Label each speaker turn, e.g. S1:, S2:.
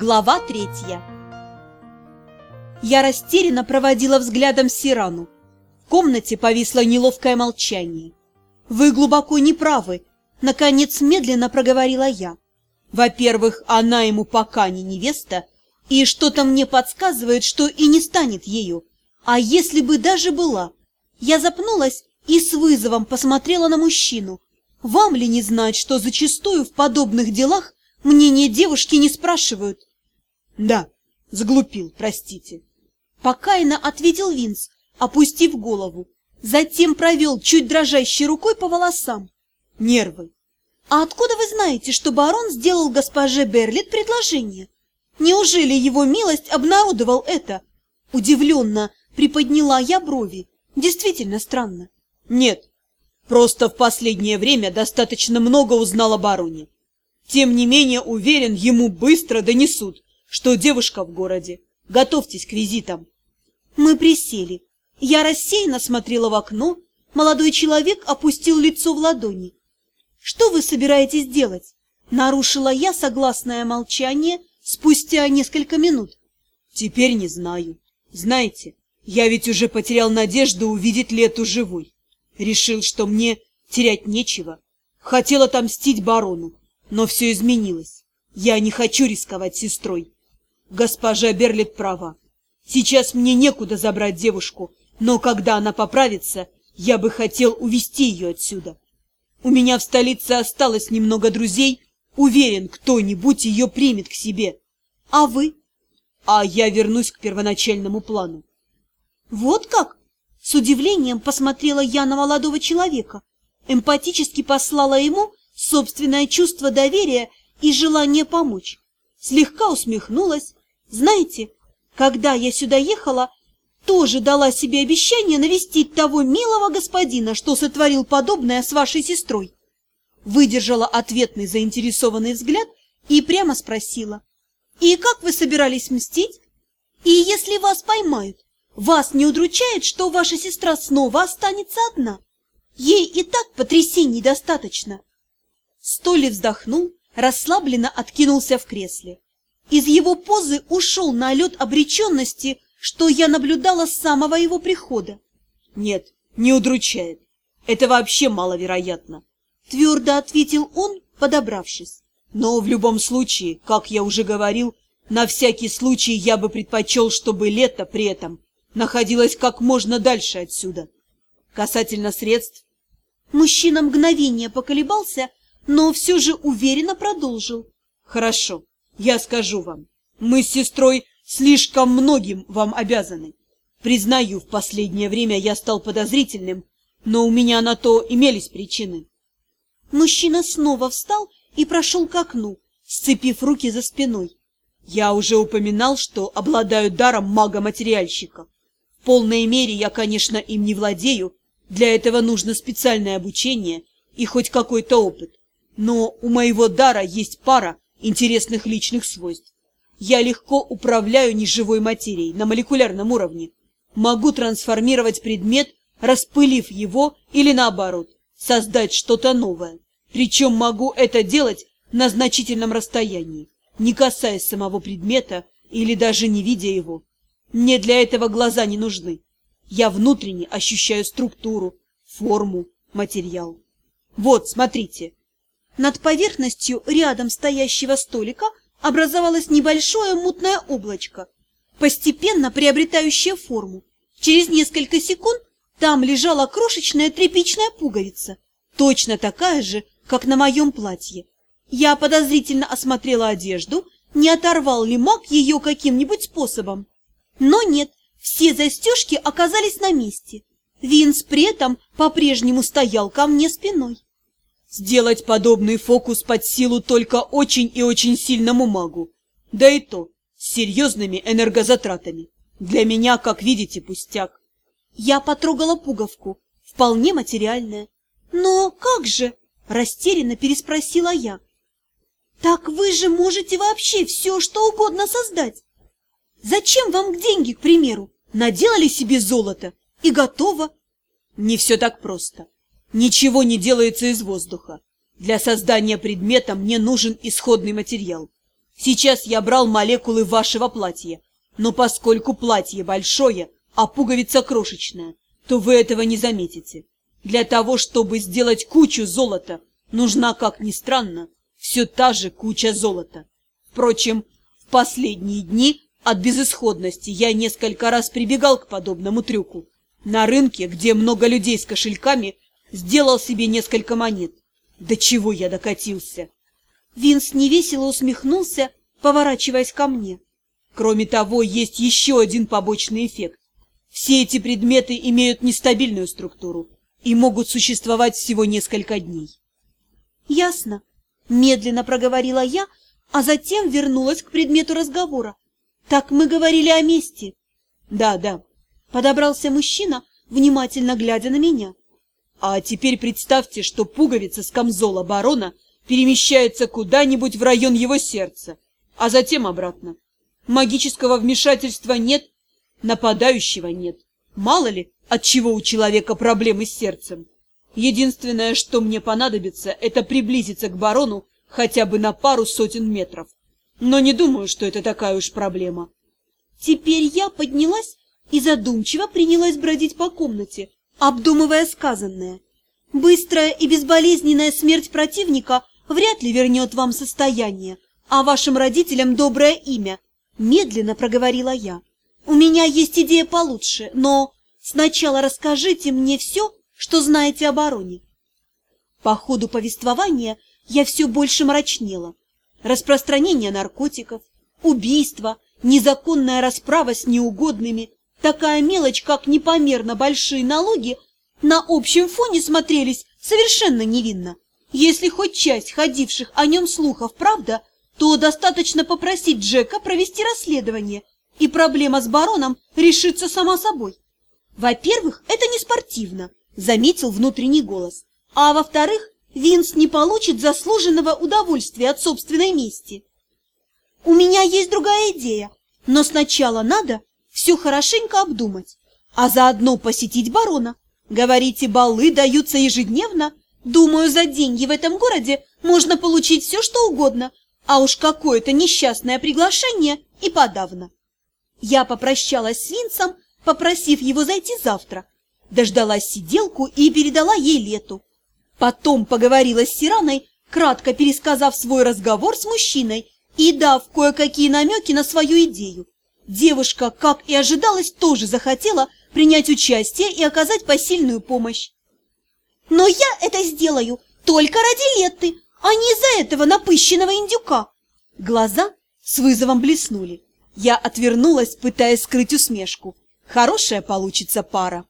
S1: Глава третья Я растерянно проводила взглядом Сирану. В комнате повисло неловкое молчание. «Вы глубоко неправы», — наконец медленно проговорила я. «Во-первых, она ему пока не невеста, и что-то мне подсказывает, что и не станет ею. А если бы даже была?» Я запнулась и с вызовом посмотрела на мужчину. «Вам ли не знать, что зачастую в подобных делах Мнение девушки не спрашивают.
S2: Да, заглупил, простите.
S1: Покаянно ответил Винс, опустив голову. Затем провел чуть дрожащей рукой по волосам. Нервы. А откуда вы знаете, что барон сделал госпоже Берлит предложение? Неужели его милость обнародовал это? Удивленно приподняла я брови. Действительно странно.
S2: Нет, просто в последнее время достаточно много узнал о бароне. Тем не менее, уверен, ему быстро донесут, что девушка в городе. Готовьтесь к визитам.
S1: Мы присели. Я рассеянно смотрела в окно. Молодой человек опустил лицо в ладони. «Что вы собираетесь делать?» Нарушила я согласное молчание спустя несколько минут.
S2: «Теперь не знаю. Знаете, я ведь уже потерял надежду увидеть Лету живой. Решил, что мне терять нечего. Хотел отомстить барону, но все изменилось. Я не хочу рисковать сестрой. Госпожа Берлит права. Сейчас мне некуда забрать девушку, но когда она поправится, я бы хотел увести ее отсюда. У меня в столице осталось немного друзей, уверен, кто-нибудь ее примет к себе. А вы? А я вернусь к первоначальному плану.
S1: Вот как? С удивлением посмотрела я на молодого человека, эмпатически послала ему собственное чувство доверия и желание помочь. Слегка усмехнулась. Знаете, когда я сюда ехала, тоже дала себе обещание навестить того милого господина, что сотворил подобное с вашей сестрой. Выдержала ответный заинтересованный взгляд и прямо спросила. «И как вы собирались мстить? И если вас поймают, вас не удручает, что ваша сестра снова останется одна? Ей и так потрясений достаточно». Столи вздохнул, расслабленно откинулся в кресле. Из его позы ушел налет обреченности, что я наблюдала с самого его прихода.
S2: Нет, не удручает. Это вообще маловероятно.
S1: Твердо ответил он, подобравшись.
S2: Но в любом случае, как я уже говорил, на всякий случай я бы предпочел, чтобы лето при этом находилось как можно дальше отсюда. Касательно средств...
S1: Мужчина мгновение поколебался, но все же уверенно продолжил.
S2: «Хорошо, я скажу вам. Мы с сестрой слишком многим вам обязаны. Признаю, в последнее время я стал подозрительным, но у меня на то имелись причины».
S1: Мужчина снова встал и прошел к окну, сцепив руки за спиной.
S2: Я уже упоминал, что обладаю даром мага-материальщика. В полной мере я, конечно, им не владею, для этого нужно специальное обучение и хоть какой-то опыт. Но у моего дара есть пара интересных личных свойств. Я легко управляю неживой материей на молекулярном уровне. Могу трансформировать предмет, распылив его или наоборот, создать что-то новое. Причем могу это делать на значительном расстоянии, не касаясь самого предмета или даже не видя его. Мне для этого глаза не нужны. Я внутренне ощущаю структуру, форму, материал. Вот, смотрите,
S1: над поверхностью рядом стоящего столика образовалось небольшое мутное облачко, постепенно приобретающее форму. Через несколько секунд там лежала крошечная тряпичная пуговица, точно такая же, как на моем платье. Я подозрительно осмотрела одежду, не оторвал ли маг ее каким-нибудь способом. Но нет, все застежки оказались на месте. Винс при этом по-прежнему стоял ко мне спиной.
S2: Сделать подобный фокус под силу только очень и очень сильному магу. Да и то, с серьезными энергозатратами. Для меня, как видите, пустяк.
S1: Я потрогала пуговку, вполне материальная. Но как же? Растерянно переспросила я. Так вы же можете вообще все, что угодно создать. Зачем вам деньги, к примеру? Наделали себе золото и готово.
S2: Не все так просто. Ничего не делается из воздуха. Для создания предмета мне нужен исходный материал. Сейчас я брал молекулы вашего платья, но поскольку платье большое, а пуговица крошечная, то вы этого не заметите. Для того, чтобы сделать кучу золота, нужна, как ни странно, все та же куча золота. Впрочем, в последние дни от безысходности я несколько раз прибегал к подобному трюку. На рынке, где много людей с кошельками, сделал себе несколько монет. До чего я докатился?
S1: Винс невесело усмехнулся, поворачиваясь ко мне.
S2: Кроме того, есть еще один побочный эффект. Все эти предметы имеют нестабильную структуру и могут существовать всего несколько дней.
S1: Ясно. Медленно проговорила я, а затем вернулась к предмету разговора. Так мы говорили о месте.
S2: Да, да.
S1: Подобрался мужчина, внимательно глядя на меня.
S2: А теперь представьте, что пуговица с камзола барона перемещается куда-нибудь в район его сердца, а затем обратно. Магического вмешательства нет, нападающего нет. Мало ли, от чего у человека проблемы с сердцем. Единственное, что мне понадобится, это приблизиться к барону хотя бы на пару сотен метров. Но не думаю, что это такая уж проблема.
S1: Теперь я поднялась и задумчиво принялась бродить по комнате, обдумывая сказанное. Быстрая и безболезненная смерть противника вряд ли вернет вам состояние, а вашим родителям доброе имя, медленно проговорила я. У меня есть идея получше, но сначала расскажите мне все, что знаете о бароне. По ходу повествования я все больше мрачнела. Распространение наркотиков, убийство, незаконная расправа с неугодными, такая мелочь, как непомерно большие налоги, на общем фоне смотрелись совершенно невинно. Если хоть часть ходивших о нем слухов правда, то достаточно попросить Джека провести расследование, и проблема с бароном решится сама собой. Во-первых, это не спортивно, заметил внутренний голос. А во-вторых, Винс не получит заслуженного удовольствия от собственной мести. У меня есть другая идея, но сначала надо все хорошенько обдумать, а заодно посетить барона. Говорите, балы даются ежедневно. Думаю, за деньги в этом городе можно получить все, что угодно, а уж какое-то несчастное приглашение и подавно. Я попрощалась с Винсом, попросив его зайти завтра. Дождалась сиделку и передала ей лету. Потом поговорила с Сираной, кратко пересказав свой разговор с мужчиной и дав кое-какие намеки на свою идею. Девушка, как и ожидалось, тоже захотела принять участие и оказать посильную помощь. «Но я это сделаю только ради Летты, а не из-за этого напыщенного индюка!» Глаза с вызовом блеснули. Я отвернулась, пытаясь скрыть усмешку. Хорошая получится пара.